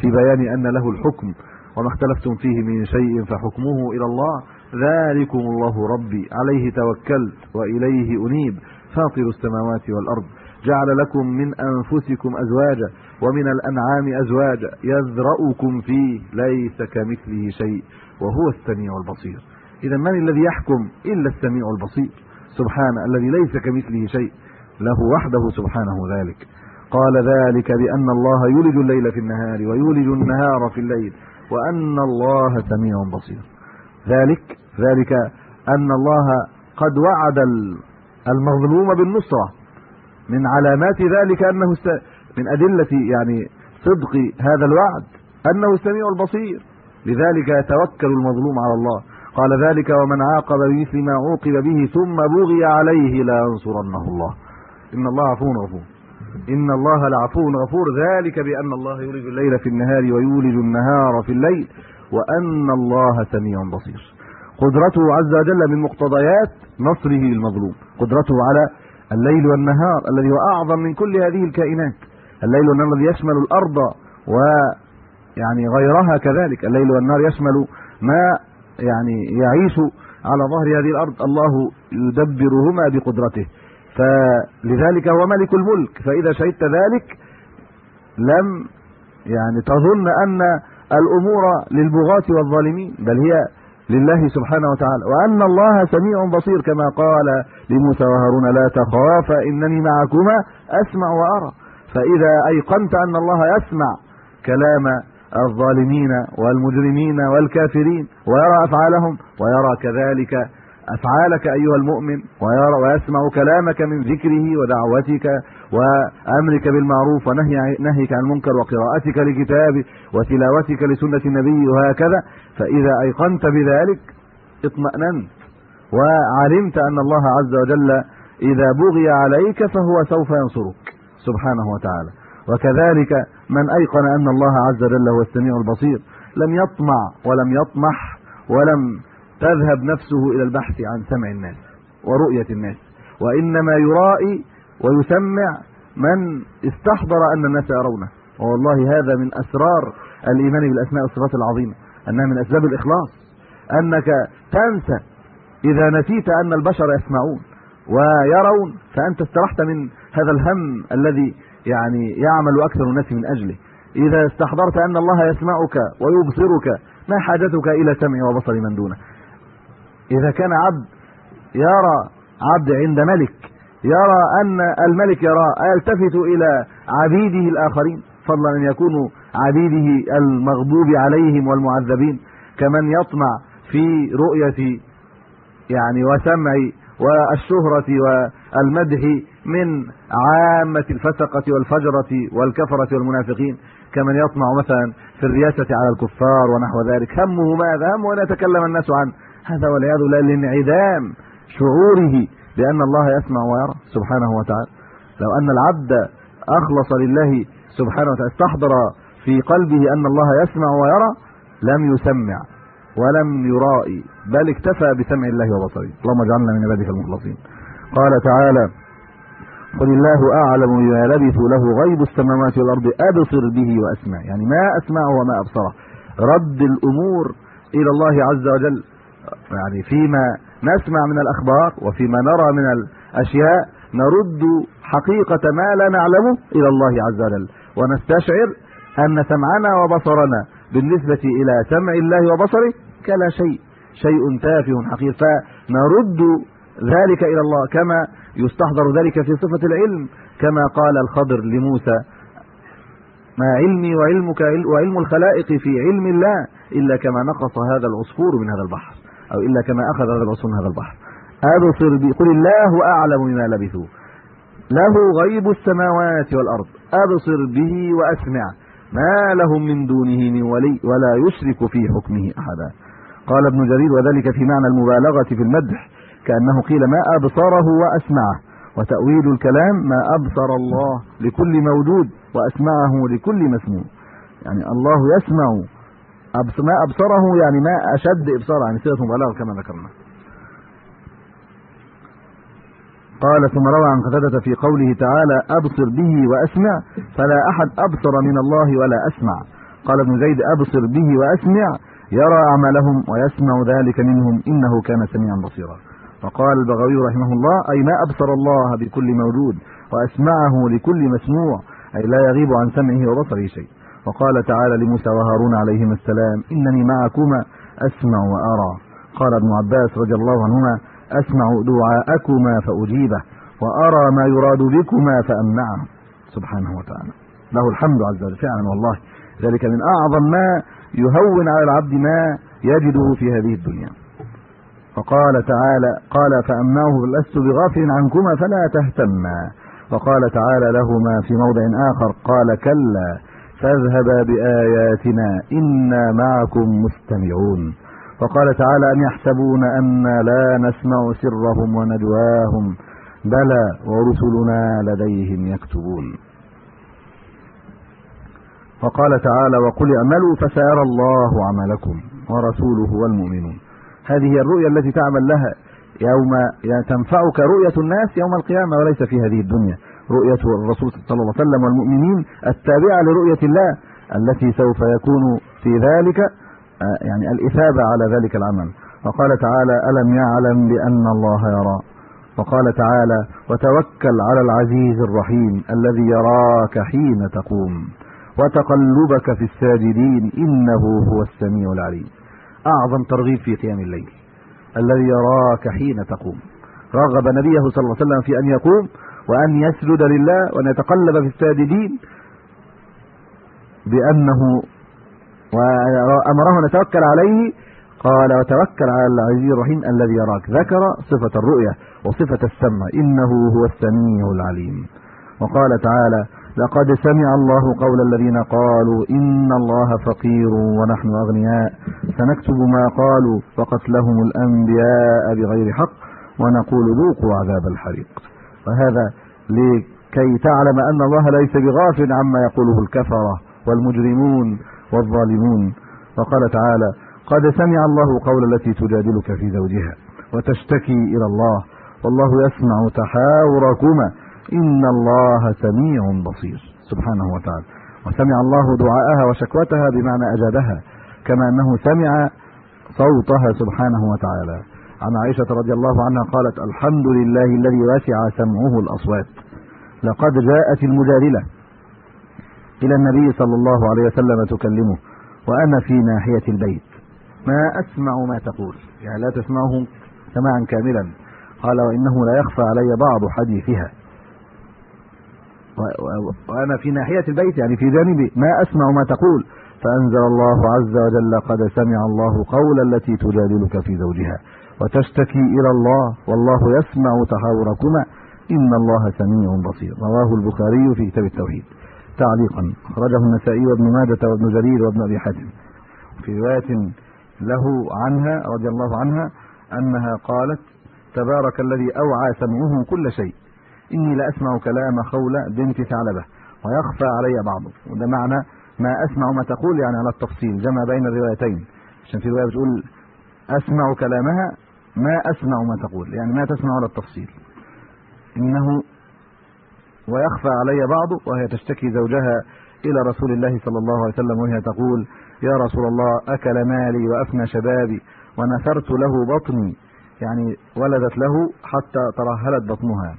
في بيان أن له الحكم. وما اختلفتم فيه من شيء فحكمه إلى الله. ذلكم الله ربي عليه توكلت وإليه أنيب. فاطر السماوات والأرض. جعل لكم من أنفسكم أزواجا ومن الأنعام أزواجا يذرأكم فيه ليس كمثله شيء وهو السميع البصير. اذا من الذي يحكم إلا السميع البصير؟ سبحانه الذي ليس كمثله شيء له وحده سبحانه ذلك. قال ذلك بأن الله يولج الليل في النهار ويولج النهار في الليل وأن الله سميع بصير. ذلك ذلك أن الله قد وعد المظلوم بالنصرة. من علامات ذلك أنه من أدلة يعني صدق هذا الوعد أنه السميع البصير. لذلك يتوكل المظلوم على الله. قال ذلك ومن عاقب بمثل ما عوقب به ثم بغي عليه لا ينصرنه الله. إن الله عفو غفور. إن الله لعفو غفور. ذلك بأن الله يولج الليل في النهار ويولج النهار في الليل وأن الله سميع بصير. قدرته عز وجل من مقتضيات نصره للمظلوم. قدرته على الليل والنهار الذي هو أعظم من كل هذه الكائنات. الليل والنهار الذي يشمل الأرض و يعني غيرها كذلك. الليل والنهار يشمل ما يعني يعيش على ظهر هذه الأرض. الله يدبرهما بقدرته. فلذلك هو ملك الملك. فإذا شهدت ذلك لم يعني تظن أن الأمور للبغاة والظالمين بل هي لله سبحانه وتعالى. وأن الله سميع بصير كما قال لموسى وهارون لا تخافا إنني معكما أسمع وأرى. فإذا أيقنت أن الله يسمع كلام الظالمين والمجرمين والكافرين ويرى أفعالهم ويرى كذلك أفعالك أيها المؤمن ويرى ويسمع كلامك من ذكره ودعوتك وأمرك بالمعروف ونهي نهيك عن المنكر وقراءتك لكتابه وتلاوتك لسنة النبي وهكذا. فإذا أيقنت بذلك اطمأننت وعلمت أن الله عز وجل إذا بغي عليك فهو سوف ينصرك سبحانه وتعالى. وكذلك من أيقن أن الله عز وجل هو السميع البصير لم يطمع ولم يطمح ولم تذهب نفسه إلى البحث عن سمع الناس ورؤية الناس. وإنما يرائي ويسمع من استحضر ان الناس يرونه والله هذا من أسرار الإيمان بالأسماء والصفات العظيمة أنها من أسباب الإخلاص. أنك تنسى إذا نسيت أن البشر يسمعون ويرون فأنت استرحت من هذا الهم الذي يعني يعمل أكثر الناس من أجله. إذا استحضرت أن الله يسمعك ويبصرك ما حاجتك إلى سمع وبصر من دونه؟ إذا كان عبد يرى عبد عند ملك يرى أن الملك يرى يلتفت إلى عبيده الآخرين فضلا أن يكونوا عبيده المغضوب عليهم والمعذبين كمن يطمع في رؤية يعني وسمع والشهرة والمدح من عامة الفسقة والفجرة والكفرة والمنافقين كمن يطمع مثلا في الرياسة على الكفار ونحو ذلك. همه ماذا؟ همه أن يتكلم الناس عنه هذا والعياذ بالله لانعدام شعوره بأن الله يسمع ويرى سبحانه وتعالى. لو أن العبد أخلص لله سبحانه وتعالى استحضر في قلبه أن الله يسمع ويرى لم يسمع ولم يرائي بل اكتفى بسمع الله وبصره. اللهم اجعلنا من عبادك المخلصين. قال تعالى قل الله أعلم بما لبثوا له غيب السماوات والأرض أبصر به وأسمع. يعني ما اسمعه وما ابصره رد الأمور إلى الله عز وجل. يعني فيما نسمع من الأخبار وفيما نرى من الأشياء نرد حقيقة ما لا نعلمه إلى الله عز وجل. ونستشعر أن سمعنا وبصرنا بالنسبة إلى سمع الله وبصره كلا شيء شيء تافه حقير فنرد ذلك إلى الله كما يستحضر ذلك في صفة العلم كما قال الخضر لموسى ما علمي وعلمك وعلم الخلائق في علم الله إلا كما نقص هذا العصفور من هذا البحر. أو إلا كما العصفور من هذا البحر. أبصر بي قل الله أعلم بما لبثوا. له غيب السماوات والأرض. أبصر به وأسمع. ما لهم من دونه من ولي ولا يشرك في حكمه أحدا. قال ابن جرير وذلك في معنى المبالغة في المدح كأنه قيل ما أبصره وأسمعه. وتأويل الكلام ما أبصر الله لكل موجود وأسمعه لكل مسموع. يعني الله يسمع ما أبصره يعني ما أشد ابصاره يعني صيغه مبالغة كما ذكرنا. قال ثم روى عن قتادة في قوله تعالى أبصر به وأسمع فلا أحد أبصر من الله ولا أسمع. قال ابن زيد أبصر به وأسمع يرى أعمالهم ويسمع ذلك منهم إنه كان سميعا بصيرا. وقال البغوي رحمه الله أي ما أبصر الله بكل موجود وأسمعه لكل مسموع أي لا يغيب عن سمعه وبصره شيء. وقال تعالى لموسى وهارون عليهما السلام إنني معكما أسمع وأرى. قال ابن عباس رضي الله عنهما أسمع دعاءكما فأجيبه وأرى ما يراد بكما فأمنعه. سبحانه وتعالى. له الحمد عز وجل فعلا والله. ذلك من أعظم ما يهون على العبد ما يجده في هذه الدنيا. وقال تعالى قال فأمنعه لست بغافل عنكما فلا تهتما وقال تعالى لهما في موضع آخر قال كلا. فاذهبا بآياتنا إنا معكم مستمعون. وقال تعالى أم يحسبون أنا لا نسمع سرهم ونجواهم؟ بلى ورسلنا لديهم يكتبون. وقال تعالى وقل اعملوا فسيرى الله عملكم ورسوله والمؤمنون. هذه الرؤيا التي تعمل لها يوم تنفعك رؤية الناس يوم القيامة وليس في هذه الدنيا. رؤية الرسول صلى الله عليه وسلم والمؤمنين التابعة لرؤية الله التي سوف يكون في ذلك يعني الإثابة على ذلك العمل. وقال تعالى ألم يعلم بأن الله يرى؟ وقال تعالى وتوكل على العزيز الرحيم الذي يراك حين تقوم. وتقلبك في الساجدين إنه هو السميع العليم. أعظم ترغيب في قيام الليل. الذي يراك حين تقوم. رغب نبيه صلى الله عليه وسلم في أن يقوم. وأن يسجد لله وأن يتقلب في الساجدين بأنه وأمره أن يتوكل عليه. قال وتوكل على العزيز الرحيم الذي يراك. ذكر صفة الرؤية وصفة السمع. إنه هو السميع العليم. وقال تعالى لقد سمع الله قول الذين قالوا إن الله فقير ونحن أغنياء. سنكتب ما قالوا وقتلهم الأنبياء بغير حق ونقول ذوقوا عذاب الحريق. وهذا لكي تعلم أن الله ليس بغافل عما يقوله الكفرة والمجرمون والظالمون. وقال تعالى قد سمع الله قول التي تجادلك في زوجها وتشتكي إلى الله والله يسمع تحاوركما. إن الله سميع بصير. سبحانه وتعالى. وسمع الله دعاءها وشكوتها بمعنى أجابها كما أنه سمع صوتها سبحانه وتعالى. عن عائشة رضي الله عنها قالت الحمد لله الذي وسع سمعه الأصوات. لقد جاءت المجادلة إلى النبي صلى الله عليه وسلم تكلمه وأنا في ناحية البيت. ما أسمع ما تقول. يعني لا تسمعه سماعا كاملا. قال وإنه لا يخفى علي بعض حديثها. وأنا في ناحية البيت يعني في جانبي. ما أسمع ما تقول. فأنزل الله عز وجل قد سمع الله قول التي تجادلك في زوجها. وتشتكي إلى الله والله يسمع تحاوركما. إن الله سميع بصير. رواه البخاري في كتاب التوحيد. تعليقا. أخرجه النسائي وابن ماجة وابن جرير وابن أبي حاتم. في رواية له عنها رضي الله عنها أنها قالت تبارك الذي أوعى سمعه كل شيء. إني لأسمع كلام خولة بنت ثعلبة ويخفى علي بعضه. وده معنى ما أسمع ما تقول يعني على التفصيل جمع بين الروايتين. عشان في رواية بتقول أسمع كلامها ما أسمع ما تقول يعني ما تسمع على التفصيل. إنه ويخفى علي بعضه وهي تشتكي زوجها إلى رسول الله صلى الله عليه وسلم وهي تقول يا رسول الله أكل مالي وأفنى شبابي ونثرت له بطني. يعني ولدت له حتى ترهلت بطنها.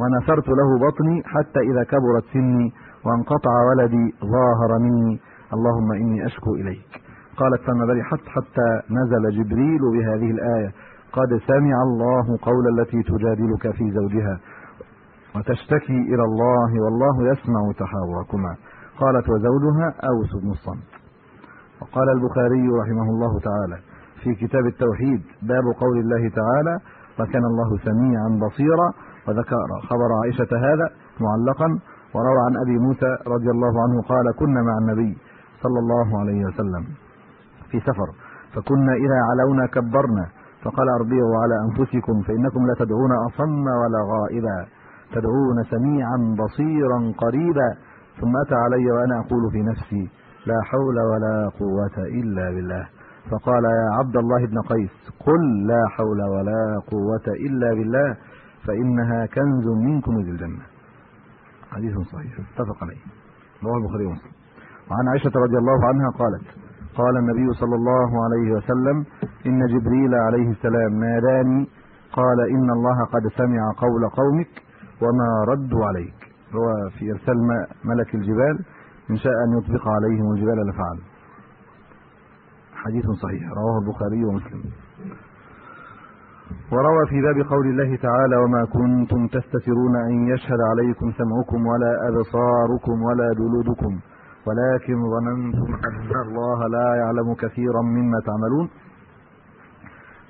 ونثرت له بطني حتى إذا كبرت سني وانقطع ولدي ظاهر مني. اللهم إني أشكو إليك. قالت فما برحت حتى نزل جبريل بهذه الآية. قد سمع الله قول التي تجادلك في زوجها وتشتكي إلى الله والله يسمع تحاوركما قالت وزوجها أوس بن الصمت. وقال البخاري رحمه الله تعالى في كتاب التوحيد باب قول الله تعالى وكان الله سميعا بصيرا. وذكر خبر عائشة هذا معلقا وروى عن أبي موسى رضي الله عنه قال كنا مع النبي صلى الله عليه وسلم في سفر فكنا إذا علونا كبرنا فقال اربعوا على أنفسكم فإنكم لا تدعون أصم ولا غائبا تدعون سميعا بصيرا قريبا ثم أتى علي وأنا أقول في نفسي لا حول ولا قوة إلا بالله فقال يا عبد الله بن قيس قل لا حول ولا قوة إلا بالله فإنها كنز من كنوز الجنة حديث صحيح. اتفق عليه. رواه البخاري ومسلم. وعن عائشة رضي الله عنها قالت قال النبي صلى الله عليه وسلم إن جبريل عليه السلام ناداني قال إن الله قد سمع قول قومك وما ردوا عليك. هو في إرسال ملك الجبال إن شاء أن يطبق عليهم الجبال لفعل. حديث صحيح رواه البخاري ومسلم. وروى في باب قول الله تعالى وما كنتم تستترون أن يشهد عليكم سمعكم ولا أبصاركم ولا جلودكم. ولكن ظننتم أن الله لا يعلم كثيرا مما تعملون.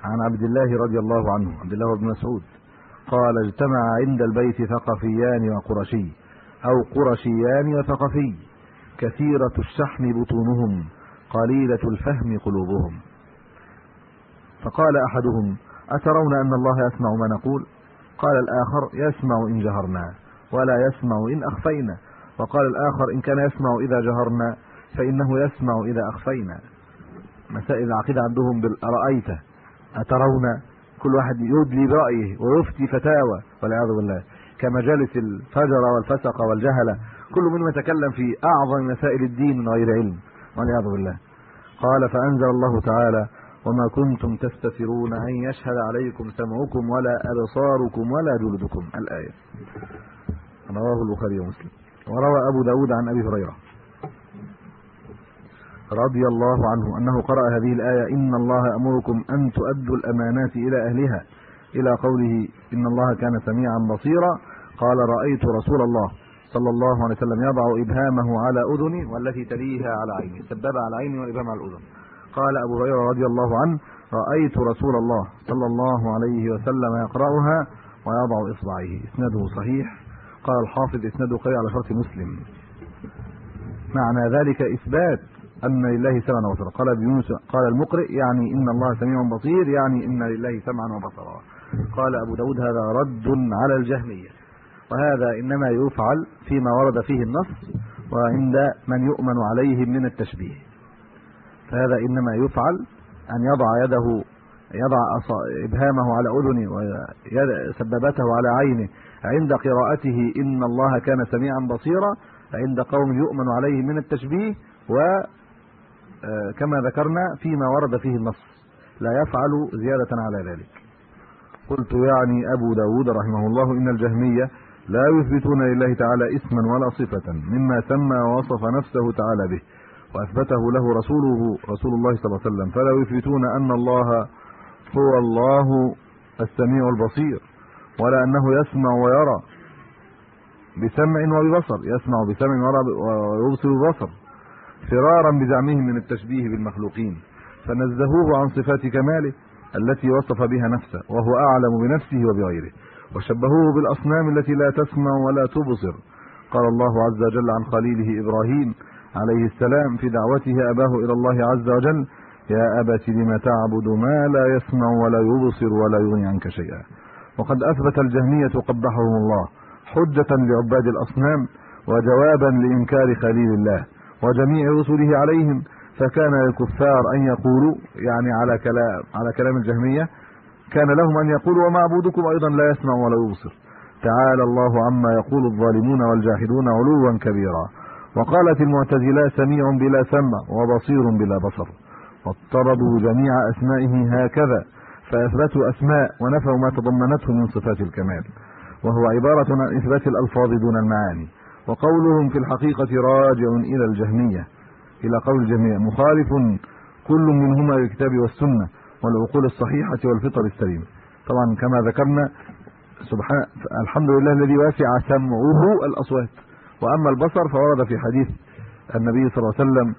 عن عبد الله رضي الله عنه عبد الله بن مسعود قال اجتمع عند البيت ثقفيان وقرشي أو قرشيان وثقفي كثيرة الشحم بطونهم قليلة الفهم قلوبهم. فقال أحدهم أترون أن الله يسمع ما نقول؟ قال الآخر يسمع إن جهرنا ولا يسمع إن أخفينا. وقال الآخر إن كان يسمع إذا جهرنا فإنه يسمع إذا أخفينا. مسائل العقيده عندهم بالأرأيت أترون؟ كل واحد يدلي برأيه ويفتي فتاوى. والعياذ بالله. كمجالس الفجر والفسق والجهله كل منهم يتكلم في أعظم مسائل الدين من غير علم. والعياذ بالله. قال فأنزل الله تعالى وما كنتم تستترون أن يشهد عليكم سمعكم ولا أبصاركم ولا جلدكم. الآية. رواه البخاري ومسلم. وروى أبو داود عن أبي هريرة. رضي الله عنه أنه قرأ هذه الآية إن الله أمركم أن تؤدوا الأمانات إلى أهلها. إلى قوله إن الله كان سميعا بصيرا. قال رأيت رسول الله صلى الله عليه وسلم يضع إبهامه على اذني والتي تليها على عيني سبب على عيني والإبهام على الأذن. قال أبو هريرة رضي الله عنه رأيت رسول الله صلى الله عليه وسلم يقرأها ويضع إصبعيه. إسناده صحيح. قال الحافظ اسناده قوي على شرط مسلم. معنى ذلك إثبات أن لله سمعا وبصرا قال ابن يونس قال المقرئ يعني إن الله سميع بصير يعني إن لله سمعا وبصرا. قال أبو داود هذا رد على الجهمية. وهذا إنما يفعل فيما ورد فيه النص وعند من يؤمن عليهم من التشبيه. فهذا إنما يفعل أن يضع يده يضع إبهامه على أذنه وسببته على عينه. عند قراءته إن الله كان سميعا بصيرا عند قوم يؤمن عليهم من التشبيه و كما ذكرنا فيما ورد فيه النص. لا يفعل زيادة على ذلك. قلت يعني أبو داود رحمه الله إن الجهمية لا يثبتون لله تعالى اسما ولا صفة مما سمى ووصف نفسه تعالى به وأثبته له رسوله رسول الله صلى الله عليه وسلم. فلا يثبتون أن الله هو الله السميع البصير. ولا أنه يسمع ويرى بسمع وببصر. يسمع بسمع ويبصر ببصر فرارا بزعمهم من التشبيه بالمخلوقين. فنزهوه عن صفات كماله التي وصف بها نفسه وهو أعلم بنفسه وبغيره. وشبهوه بالأصنام التي لا تسمع ولا تبصر. قال الله عز وجل عن خليله إبراهيم عليه السلام في دعوته أباه إلى الله عز وجل يا أبت لم تعبد ما لا يسمع ولا يبصر ولا يغني عنك شيئا. وقد أثبت الجهمية قبحهم الله حجة لعباد الأصنام وجوابا لإنكار خليل الله وجميع رسله عليهم فكان للكفار أن يقولوا يعني على كلام على كلام الجهمية كان لهم أن يقولوا ومعبودكم أيضا لا يسمع ولا يبصر تعالى الله عما يقول الظالمون والجاحدون علوا كبيرا. وقالت المعتزلة سميع بلا سمع وبصير بلا بصر. واضطردوا جميع أسمائه هكذا. فاثبتوا أسماء ونفوا ما تضمنته من صفات الكمال وهو عبارة عن إثبات الألفاظ دون المعاني وقولهم في الحقيقة راجع إلى الجهمية إلى قول الجميع مخالف كل منهما للكتاب والسنة والعقول الصحيحة والفطر السليمه طبعا كما ذكرنا سبحان الحمد لله الذي واسع سمعه الأصوات وأما البصر فورد في حديث النبي صلى الله عليه وسلم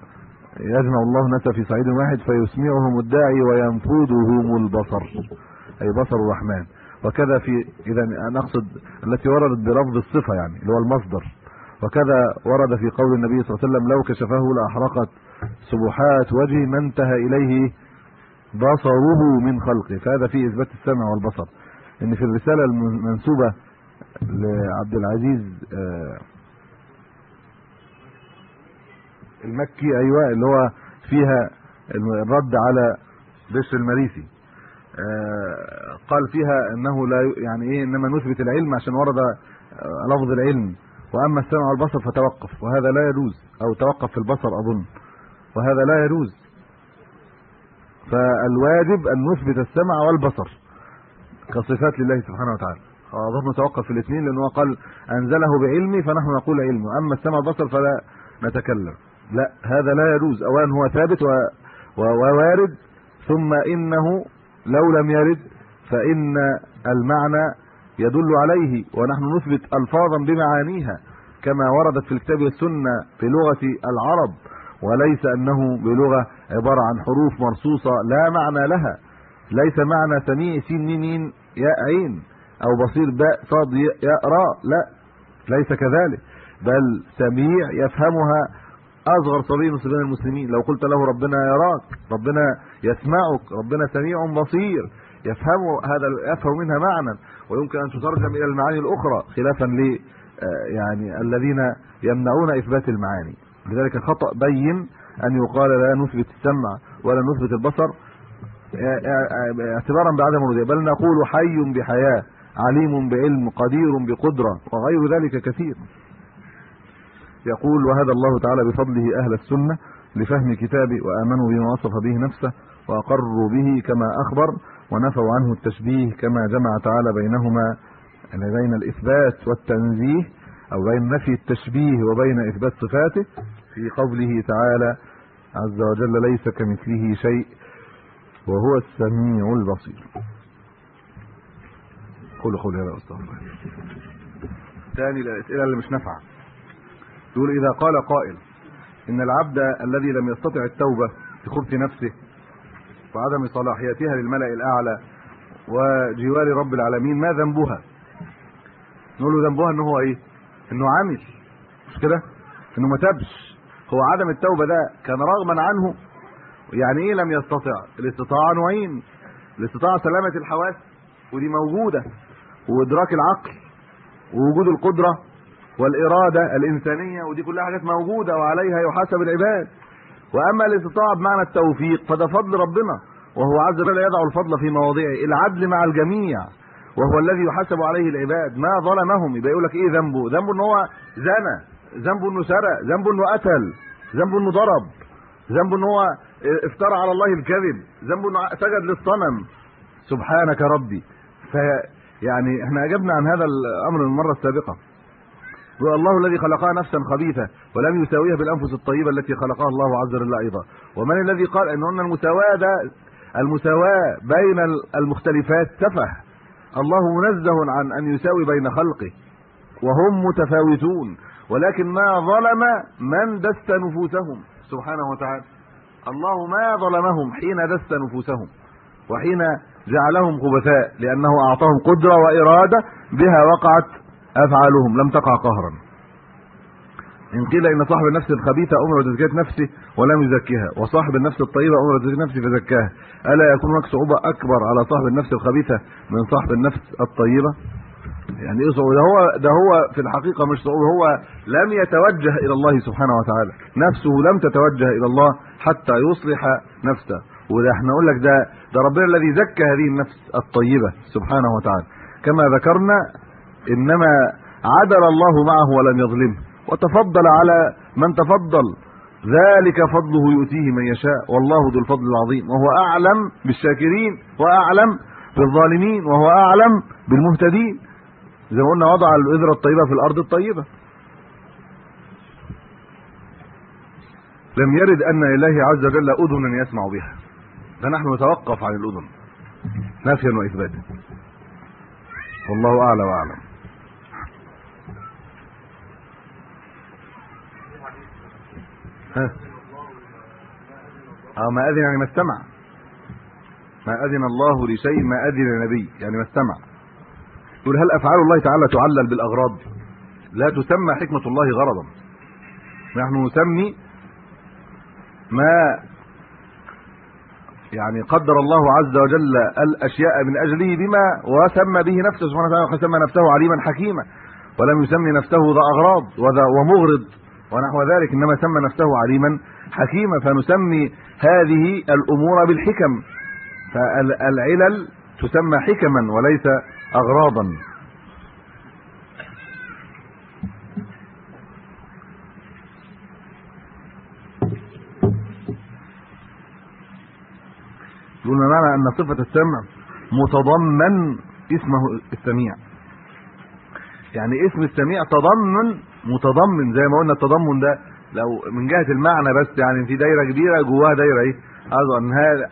يجمع الله الناس في صعيد واحد فيسمعهم الداعي وينفذهم البصر. أي بصر الرحمن. وكذا في إذا نقصد التي وردت بلفظ الصفة يعني اللي هو المصدر. وكذا ورد في قول النبي صلى الله عليه وسلم لو كشفه لأحرقت سبحات وجه ما انتهى إليه بصره من خلقه. فهذا فيه إثبات السمع والبصر. إن في الرسالة المنسوبه لعبد العزيز المكي أيوه اللي هو فيها الرد على بشر المريسي. آه، قال فيها إنه لا يعني إيه إنما نثبت العلم عشان ورد آه، لفظ العلم. وأما السمع والبصر فتوقف وهذا لا يجوز أو توقف في البصر أظن. وهذا لا يجوز. فالواجب أن نثبت السمع والبصر كصفات لله سبحانه وتعالى. اظن نتوقف في الاثنين لأنه هو قال أنزله بعلمي فنحن نقول علمه اما السمع والبصر فلا نتكلم. لا هذا لا يجوز اولا هو ثابت. ووارد ثم إنه لو لم يرد فإن المعنى يدل عليه ونحن نثبت الفاظا بمعانيها كما وردت في الكتاب والسنة بلغة العرب وليس أنه بلغة عبارة عن حروف مرصوصة لا معنى لها ليس معنى سميع ميم ميم ياء عين أو بصير باء صاد ياء راء لا ليس كذلك بل سميع يفهمها أصغر صبي من صبيان المسلمين. لو قلت له ربنا يراك ربنا يسمعك ربنا سميع بصير يفهم هذا يفهم منها معنى. ويمكن أن تترجم إلى المعاني الأخرى خلافا ل آه، يعني الذين يمنعون إثبات المعاني. لذلك خطأ بين أن يقال لا نثبت السمع ولا نثبت البصر اعتبارا بعدم وجوده بل نقول حي بحياة عليم بعلم قدير بقدرة وغير ذلك كثير. يقول وهذا الله تعالى بفضله أهل السنة لفهم كتابه وآمنوا بما وصف به نفسه وأقروا به كما أخبر ونفوا عنه التشبيه كما جمع تعالى بينهما يعني بين الإثبات والتنزيه أو بين نفي التشبيه وبين إثبات صفاته في قوله تعالى عز وجل ليس كمثله شيء وهو السميع البصير قولوا قولي هذا استغفر الله ثاني الأسئلة اللي مش نافعة. يقول إذا قال قائل إن العبد الذي لم يستطع التوبة بخبث نفسه وعدم صلاحيتها للملأ الأعلى وجوار رب العالمين ما ذنبها؟ نقول له ذنبها ان هو إيه؟ إنه عامل. مش كده؟ إنه ما تابش. هو عدم التوبة ده كان رغما عنه. يعني إيه لم يستطع؟ الاستطاعة نوعين. الاستطاعة سلامة الحواس ودي موجودة وإدراك العقل ووجود القدرة والإرادة الإنسانية ودي كلها حاجات موجودة وعليها يحاسب العباد. وأما الاستطاعة بمعنى التوفيق فده فضل ربنا وهو عز وجل يضع الفضل في مواضعه العدل مع الجميع وهو الذي يحاسب عليه العباد. ما ظلمهم يبقى يقول لك إيه ذنبه؟ ذنبه إن هو زنى ذنبه إنه سرق ذنبه إنه قتل ذنبه إنه ضرب ذنبه إن هو افترى على الله الكذب ذنبه إنه سجد للصنم. سبحانك ربي. ف يعني إحنا أجبنا عن هذا الأمر المرة السابقة. هو الله الذي خلقها نفسا خبيثه ولم يساويها بالأنفس الطيبة التي خلقها الله عز وجل أيضا. ومن الذي قال إن المساواة؟ ده المساواة بين المختلفات سفه الله منزه عن أن يساوي بين خلقه وهم متفاوتون. ولكن ما ظلم من دست نفوسهم. سبحانه وتعالى. الله ما ظلمهم حين دست نفوسهم وحين جعلهم خبثاء لأنه أعطاهم قدرة وإرادة بها وقعت افعالهم لم تقع قهرا. إن قيل إن صاحب النفس الخبيثه أمر بتزكية نفسه ولم يزكيها وصاحب النفس الطيبه أمر بتزكية نفسه فزكاها. ألا يكون هناك صعوبة أكبر على صاحب النفس الخبيثه من صاحب النفس الطيبة؟ يعني إيه صعوبة؟ ده هو ده هو في الحقيقة مش صعوبة هو لم يتوجه إلى الله سبحانه وتعالى. نفسه لم تتوجه إلى الله حتى يصلح نفسه. وده إحنا نقول لك ده ده ربنا الذي زكى هذه النفس الطيبة سبحانه وتعالى. كما ذكرنا إنما عدل الله معه ولم يظلمه وتفضل على من تفضل. ذلك فضله يؤتيه من يشاء والله ذو الفضل العظيم وهو أعلم بالشاكرين وأعلم بالظالمين وهو أعلم بالمهتدين. زي ما قلنا وضع البذره الطيبة في الأرض الطيبة. لم يرد أن لله عز وجل اذنا يسمع بها. فنحن نتوقف عن الأذن. نفيا وإثباتا. والله أعلى وأعلم. ها؟ آه ما أذن يعني ما استمع. ما أذن الله لشيء ما أذن نبي يعني ما استمع. يقول هل أفعال الله تعالى تعلل بالأغراض؟ لا تسمى حكمة الله غرضا. نحن نسمي ما يعني قدر الله عز وجل الأشياء من أجله بما وسمى به نفسه سبحانه وتعالى سمى نفسه عليما حكيما. ولم يسمي نفسه ذا أغراض وذا ومغرض. ونحو ذلك إنما سمى نفسه عليما حكيما فنسمي هذه الأمور بالحكم. فالعلل تسمى حكما وليس أغراضا. يقولون معنى أن صفة السمع متضمن اسمه السميع. يعني اسم السميع تضمن متضمن زي ما قلنا التضمن ده لو من جهة المعنى بس يعني في دايرة كبيرة جواها دايرة إيه؟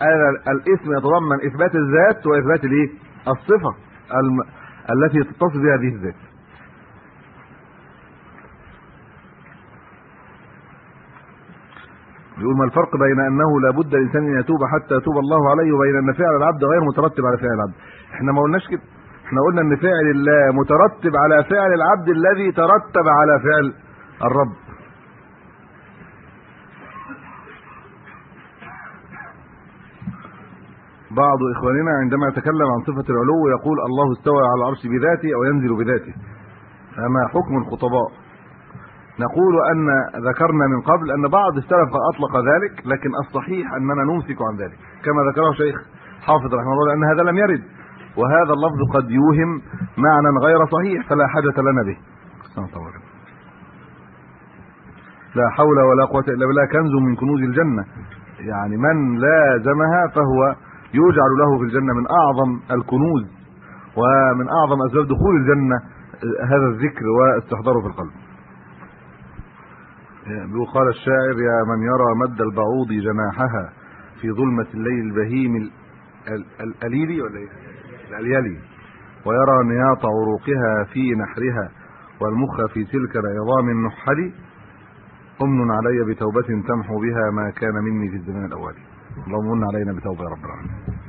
هذا الاسم يتضمن اثبات الذات واثبات الايه؟ الصفة الم... التي تتصف بها هذه الذات. يقول ما الفرق بين انه لابد الانسان ان يتوب حتى يتوب الله عليه وبين ان فعل العبد غير مترتب على فعل العبد. إحنا ما قلناش كده. إحنا قلنا إن فعل الله مترتب على فعل العبد الذي ترتب على فعل الرب. بعض إخواننا عندما يتكلم عن صفة العلو يقول الله استوى على العرش بذاته أو ينزل بذاته. فما حكم الخطباء. نقول أن ذكرنا من قبل أن بعض السلف قد أطلق ذلك لكن الصحيح أننا نمسك عن ذلك. كما ذكره شيخ حافظ رحمه الله لأن هذا لم يرد. وهذا اللفظ قد يوهم معنى غير صحيح فلا حاجة لنا به. لا حول ولا قوة إلا بالله. كنز من كنوز الجنة. يعني من لازمها فهو يجعل له في الجنة من أعظم الكنوز ومن أعظم أسباب دخول الجنة هذا الذكر واستحضاره في القلب. قال الشاعر يا من يرى مد البعوض جناحها في ظلمة الليل البهيم الأليلي ولا إيه؟ الأليلي ويرى نياط عروقها في نحرها والمخ في تلك العظام النحل. أمن علي بتوبة تمحو بها ما كان مني في الزمان الأولي اللهم من علينا بتوبة يا رب العالمين.